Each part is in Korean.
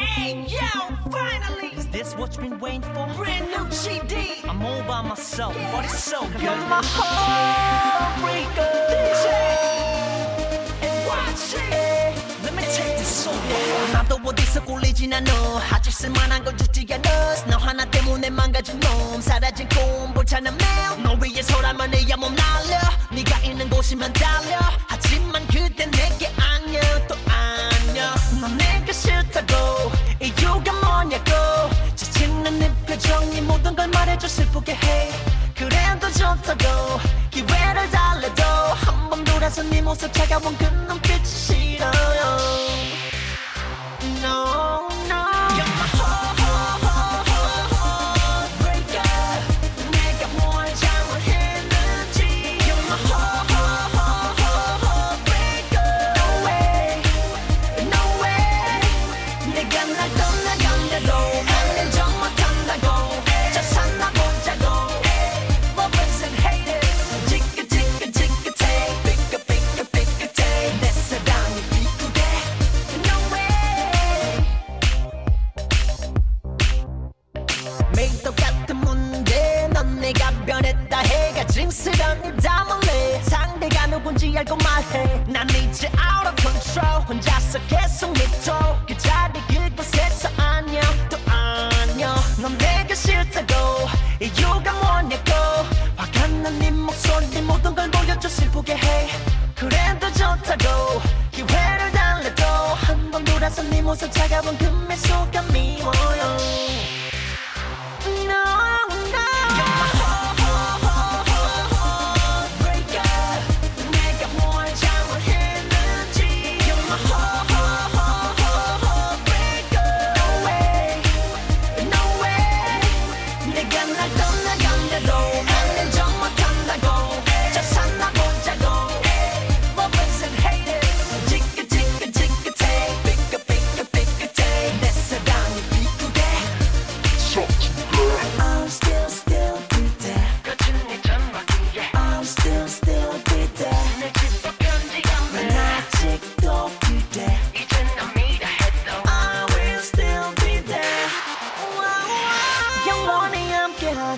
Hey yo, finally! Is this what you've been waiting for? Brand new GD! I'm all by myself, but it's so good. You're my heartbreaker! DJ! And watch it! Let me take this song. 나도 어디서 꼴리진 않아. 아직 쓸만한 건 죽지 않아. 너 하나 때문에 망가진 놈. 사라진 꿈, 불타는 매일. 너 위해서라면 해야 몸 날려. 네가 있는 곳이면 달려. 하지만 표정이 모든 걸 말해줘 슬프게 해. 그래도 좋다고 기회를 달래도 한 번 돌아서 네 모습 차가운 그 눈빛이 싫어요. No. 짐스러운 담을래. 상대가 누군지 알고 말해. 난 이제 out of control. 혼자서 계속 믿어 그 자리 그곳에서 안녕 또 안녕 넌 내가 싫다고. 이유가 뭐냐고. 화가 난네 목소리 모든 걸 보여줘 슬프게 해. 그래도 좋다고. 기회를 달래도 한번 돌아서 네 모습 차가운 그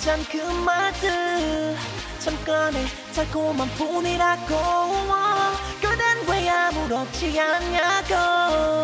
함께하잔 그 말들 잠깐의 달콤한 뿐이라고. 그댄 왜 아무렇지 않냐고